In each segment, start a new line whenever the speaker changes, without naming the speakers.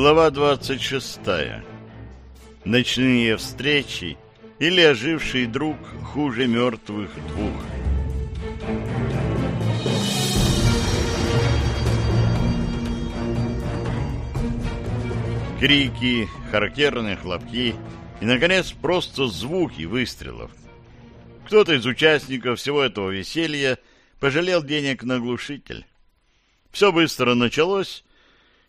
Глава 26. Ночные встречи или оживший друг хуже мертвых двух. Крики, характерные хлопки и, наконец, просто звуки выстрелов. Кто-то из участников всего этого веселья пожалел денег на глушитель. Все быстро началось,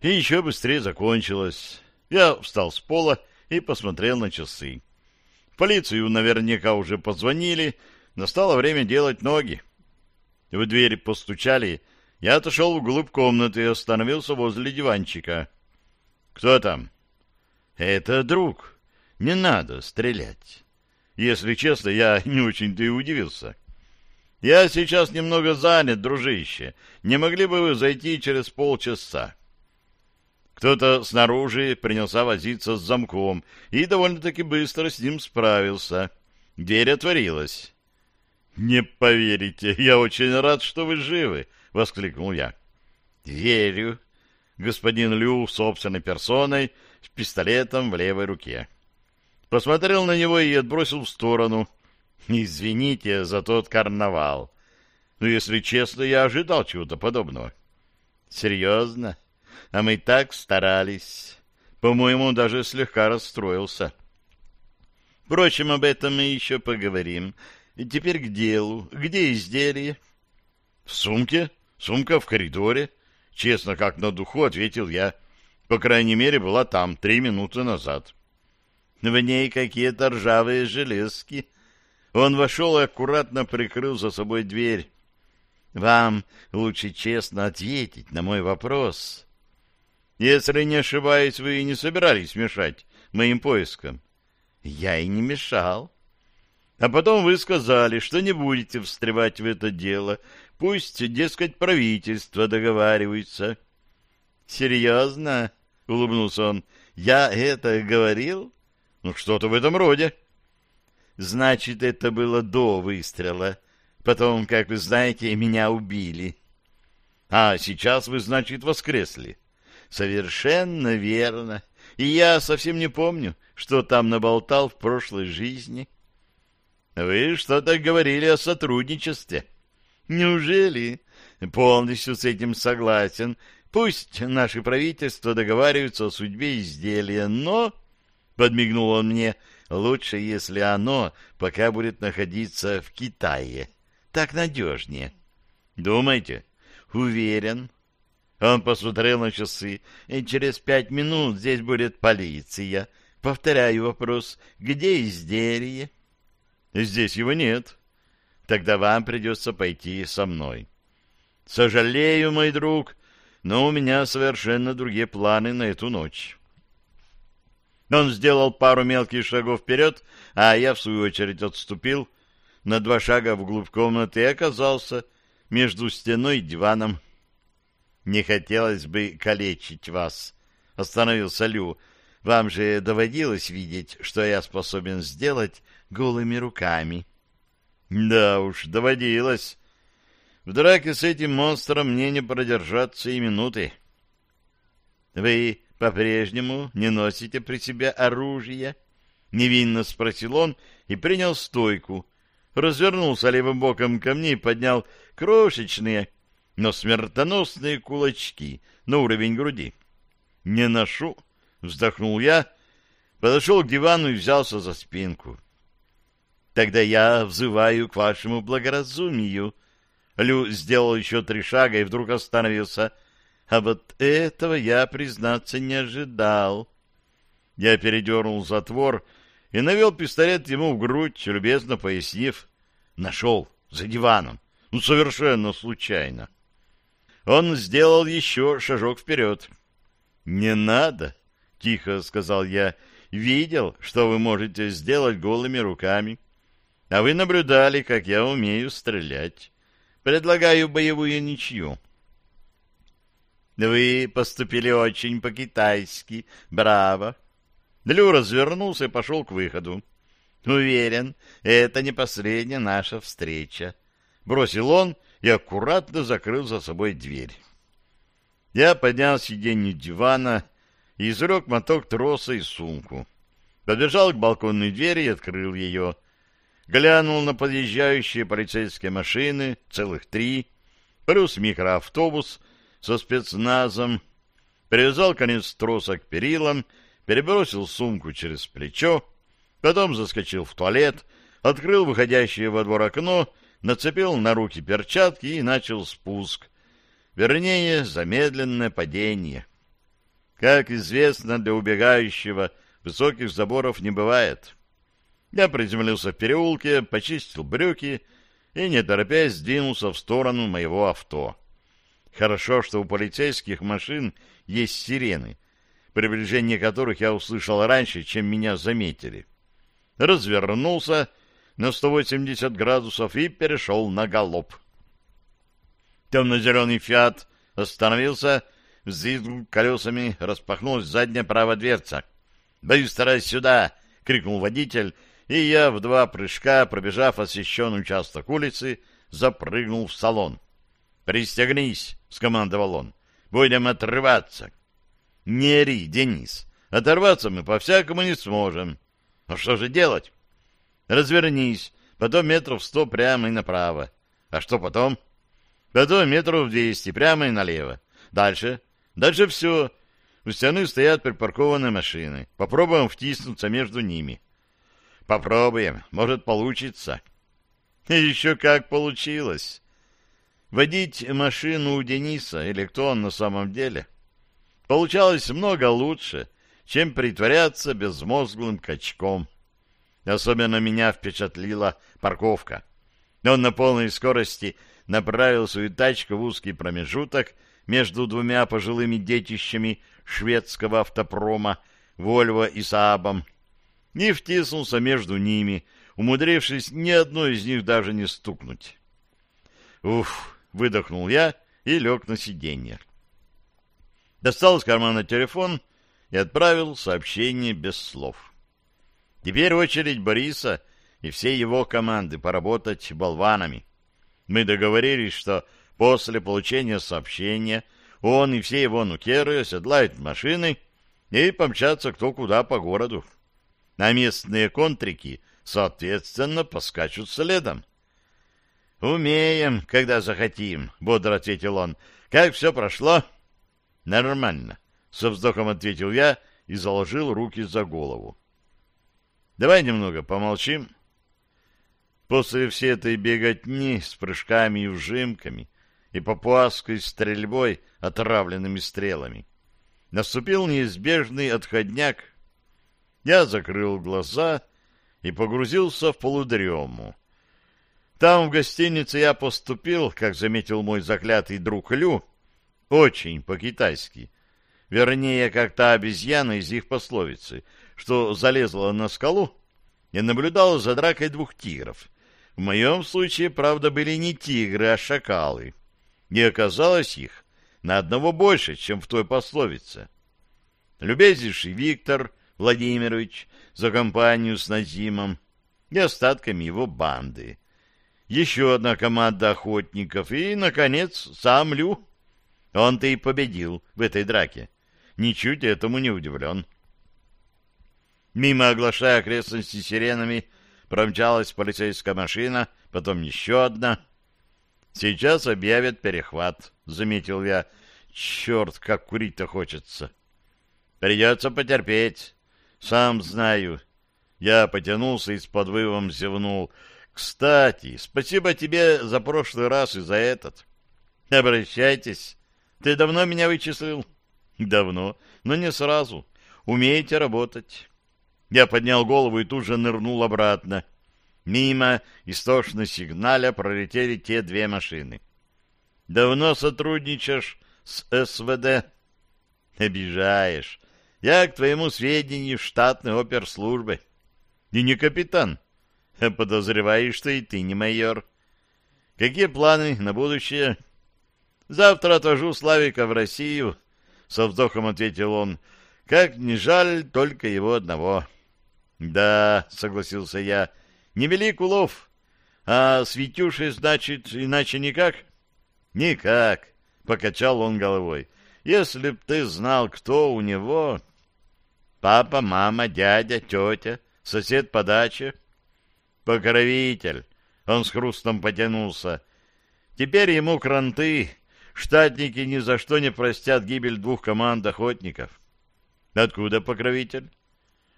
и еще быстрее закончилось. Я встал с пола и посмотрел на часы. В полицию наверняка уже позвонили, настало время делать ноги. В дверь постучали, я отошел вглубь комнаты и остановился возле диванчика. «Кто там?» «Это друг. Не надо стрелять». Если честно, я не очень-то и удивился. «Я сейчас немного занят, дружище. Не могли бы вы зайти через полчаса?» Кто-то снаружи принялся возиться с замком и довольно-таки быстро с ним справился. Дверь отворилась. «Не поверите, я очень рад, что вы живы!» — воскликнул я. «Верю!» — господин Лю собственной персоной с пистолетом в левой руке. Посмотрел на него и отбросил в сторону. «Извините за тот карнавал. Но, если честно, я ожидал чего-то подобного». «Серьезно?» А мы так старались. По-моему, даже слегка расстроился. Впрочем, об этом мы еще поговорим. И теперь к делу. Где изделие? В сумке. Сумка в коридоре. Честно, как на духу, ответил я. По крайней мере, была там три минуты назад. В ней какие-то ржавые железки. Он вошел и аккуратно прикрыл за собой дверь. Вам лучше честно ответить на мой вопрос. Если не ошибаюсь, вы не собирались мешать моим поискам. Я и не мешал. А потом вы сказали, что не будете встревать в это дело. Пусть, дескать, правительство договаривается. Серьезно? — улыбнулся он. — Я это говорил? Ну, что-то в этом роде. Значит, это было до выстрела. Потом, как вы знаете, меня убили. А сейчас вы, значит, воскресли. — Совершенно верно. И я совсем не помню, что там наболтал в прошлой жизни. Вы что-то говорили о сотрудничестве. Неужели? Полностью с этим согласен. Пусть наши правительства договариваются о судьбе изделия, но, — подмигнул он мне, — лучше, если оно пока будет находиться в Китае. Так надежнее. Думаете? Уверен. Он посмотрел на часы. И через пять минут здесь будет полиция. Повторяю вопрос. Где изделие? Здесь его нет. Тогда вам придется пойти со мной. Сожалею, мой друг, но у меня совершенно другие планы на эту ночь. Он сделал пару мелких шагов вперед, а я, в свою очередь, отступил на два шага вглубь комнаты и оказался между стеной и диваном. Не хотелось бы калечить вас, — остановился Лю. Вам же доводилось видеть, что я способен сделать голыми руками. Да уж, доводилось. В драке с этим монстром мне не продержаться и минуты. Вы по-прежнему не носите при себе оружие? Невинно спросил он и принял стойку. Развернулся левым боком ко мне и поднял крошечные, но смертоносные кулачки на уровень груди. «Не ношу», — вздохнул я, подошел к дивану и взялся за спинку. «Тогда я взываю к вашему благоразумию». Лю сделал еще три шага и вдруг остановился. А вот этого я, признаться, не ожидал. Я передернул затвор и навел пистолет ему в грудь, любезно пояснив. Нашел, за диваном. Ну, совершенно случайно. Он сделал еще шажок вперед. «Не надо», — тихо сказал я, — «видел, что вы можете сделать голыми руками. А вы наблюдали, как я умею стрелять. Предлагаю боевую ничью». «Вы поступили очень по-китайски. Браво!» Длю развернулся и пошел к выходу. «Уверен, это не последняя наша встреча», — бросил он, — и аккуратно закрыл за собой дверь. Я поднял сиденье дивана и извлек моток троса и сумку. Подбежал к балконной двери и открыл ее. Глянул на подъезжающие полицейские машины, целых три, плюс микроавтобус со спецназом, привязал конец троса к перилам, перебросил сумку через плечо, потом заскочил в туалет, открыл выходящее во двор окно, нацепил на руки перчатки и начал спуск. Вернее, замедленное падение. Как известно, для убегающего высоких заборов не бывает. Я приземлился в переулке, почистил брюки и, не торопясь, сдвинулся в сторону моего авто. Хорошо, что у полицейских машин есть сирены, приближение которых я услышал раньше, чем меня заметили. Развернулся на 180 градусов и перешел на галоп. Темно-зеленый «Фиат» остановился, взвизгнул колесами, распахнулась задняя правая дверца. «Быстро сюда!» — крикнул водитель, и я в два прыжка, пробежав освещенный участок улицы, запрыгнул в салон. «Пристегнись!» — скомандовал он. «Будем отрываться!» «Не ори, Денис! Оторваться мы по-всякому не сможем. А что же делать?» «Развернись, потом метров сто прямо и направо. А что потом?» «Потом метров двести прямо и налево. Дальше. Дальше все. У стены стоят припаркованные машины. Попробуем втиснуться между ними». «Попробуем. Может, получится». И еще как получилось. Водить машину у Дениса, или кто он на самом деле, получалось много лучше, чем притворяться безмозглым качком. Особенно меня впечатлила парковка. Он на полной скорости направил свою тачку в узкий промежуток между двумя пожилыми детищами шведского автопрома «Вольво» и «Саабом» и втиснулся между ними, умудрившись ни одной из них даже не стукнуть. Уф! Выдохнул я и лег на сиденье. Достал из кармана телефон и отправил сообщение без слов. Теперь очередь Бориса и всей его команды поработать болванами. Мы договорились, что после получения сообщения он и все его нукеры оседлают машины и помчатся кто куда по городу. А местные контрики, соответственно, поскачут следом. «Умеем, когда захотим», — бодро ответил он. «Как все прошло?» «Нормально», — со вздохом ответил я и заложил руки за голову. «Давай немного помолчим». После всей этой беготни с прыжками и вжимками и папуасской стрельбой отравленными стрелами наступил неизбежный отходняк. Я закрыл глаза и погрузился в полудрему. Там, в гостинице, я поступил, как заметил мой заклятый друг Лю, очень по-китайски. Вернее, как та обезьяна из их пословицы, что залезла на скалу и наблюдала за дракой двух тигров. В моем случае, правда, были не тигры, а шакалы. И оказалось их на одного больше, чем в той пословице. Любезнейший Виктор Владимирович за компанию с Назимом и остатками его банды еще одна команда охотников и, наконец, сам Лю. Он-то и победил в этой драке. Ничуть этому не удивлен. Мимо, оглашая окрестности сиренами, промчалась полицейская машина, потом еще одна. «Сейчас объявят перехват», — заметил я. «Черт, как курить-то хочется!» «Придется потерпеть. Сам знаю». Я потянулся и с подвывом зевнул — кстати, спасибо тебе за прошлый раз и за этот. Обращайтесь. Ты давно меня вычислил? Давно, но не сразу. Умеете работать. Я поднял голову и тут же нырнул обратно. Мимо истошно сигналя пролетели те две машины. Давно сотрудничаешь с СВД? Обижаешь. Я, к твоему сведению, в штатной оперслужбе. И не капитан. Подозреваю, что и ты не майор. Какие планы на будущее? Завтра отвожу Славика в Россию, со вздохом ответил он. Как не жаль только его одного. Да, согласился я, невелик улов. А с Витюшей, значит, иначе никак? Никак, покачал он головой. Если б ты знал, кто у него... Папа, мама, дядя, тетя, сосед по даче. Покровитель. Он с хрустом потянулся. Теперь ему кранты. Штатники ни за что не простят гибель двух команд охотников. Откуда покровитель?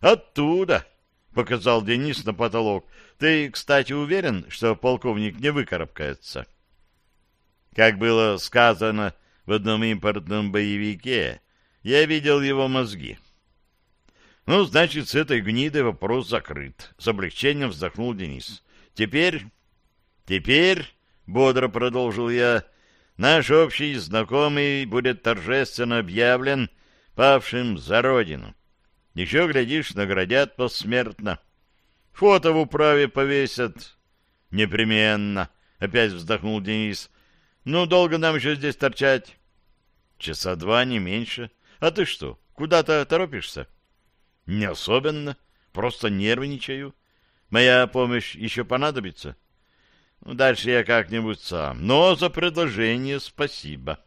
Оттуда, показал Денис на потолок. Ты, кстати, уверен, что полковник не выкарабкается? Как было сказано в одном импортном боевике, я видел его мозги. Ну, значит, с этой гнидой вопрос закрыт. С облегчением вздохнул Денис. Теперь... Теперь, бодро продолжил я, наш общий знакомый будет торжественно объявлен павшим за родину. Еще, глядишь, наградят посмертно. Фото в управе повесят. Непременно, опять вздохнул Денис. Ну, долго нам еще здесь торчать? Часа два, не меньше. А ты что, куда-то торопишься? Не особенно, просто нервничаю. Моя помощь еще понадобится? Ну, дальше я как-нибудь сам. Но за предложение спасибо.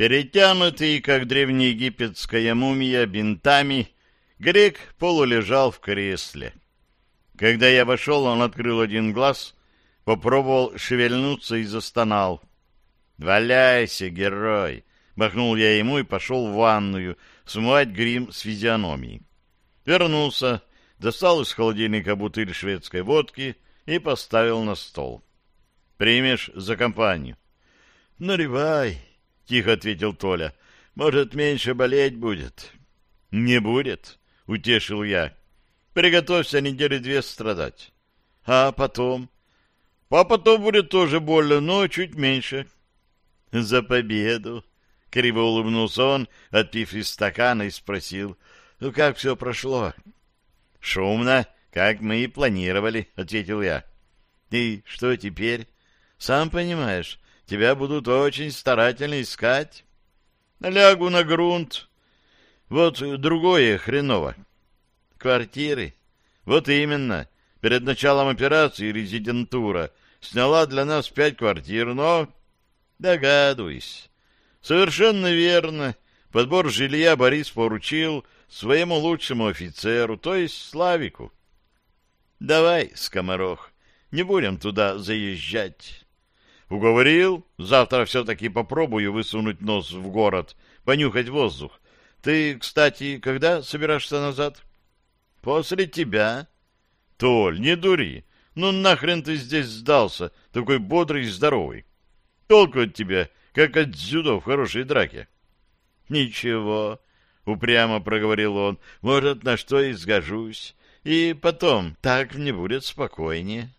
Перетянутый, как древнеегипетская мумия, бинтами, грек полулежал в кресле. Когда я вошел, он открыл один глаз, попробовал шевельнуться и застонал. «Валяйся, герой!» — махнул я ему и пошел в ванную смывать грим с физиономии. Вернулся, достал из холодильника бутыль шведской водки и поставил на стол. «Примешь за компанию?» «Наливай!» Тихо ответил Толя. Может, меньше болеть будет. Не будет, утешил я. Приготовься недели две страдать. А потом? А потом будет тоже больно, но чуть меньше. За победу! Криво улыбнулся он, отпив из стакана, и спросил, ну как все прошло? Шумно, как мы и планировали, ответил я. И что теперь? Сам понимаешь, Тебя будут очень старательно искать. Лягу на грунт. Вот другое хреново. Квартиры. Вот именно. Перед началом операции резидентура сняла для нас пять квартир, но... Догадываюсь. Совершенно верно. Подбор жилья Борис поручил своему лучшему офицеру, то есть Славику. Давай, скоморох, не будем туда заезжать. Уговорил? Завтра все-таки попробую высунуть нос в город, понюхать воздух. Ты, кстати, когда собираешься назад? После тебя. Толь, не дури. Ну нахрен ты здесь сдался, такой бодрый и здоровый. Толку от тебя, как от дзюдо в хорошей драке. Ничего, упрямо проговорил он, может, на что и сгожусь. И потом, так мне будет спокойнее.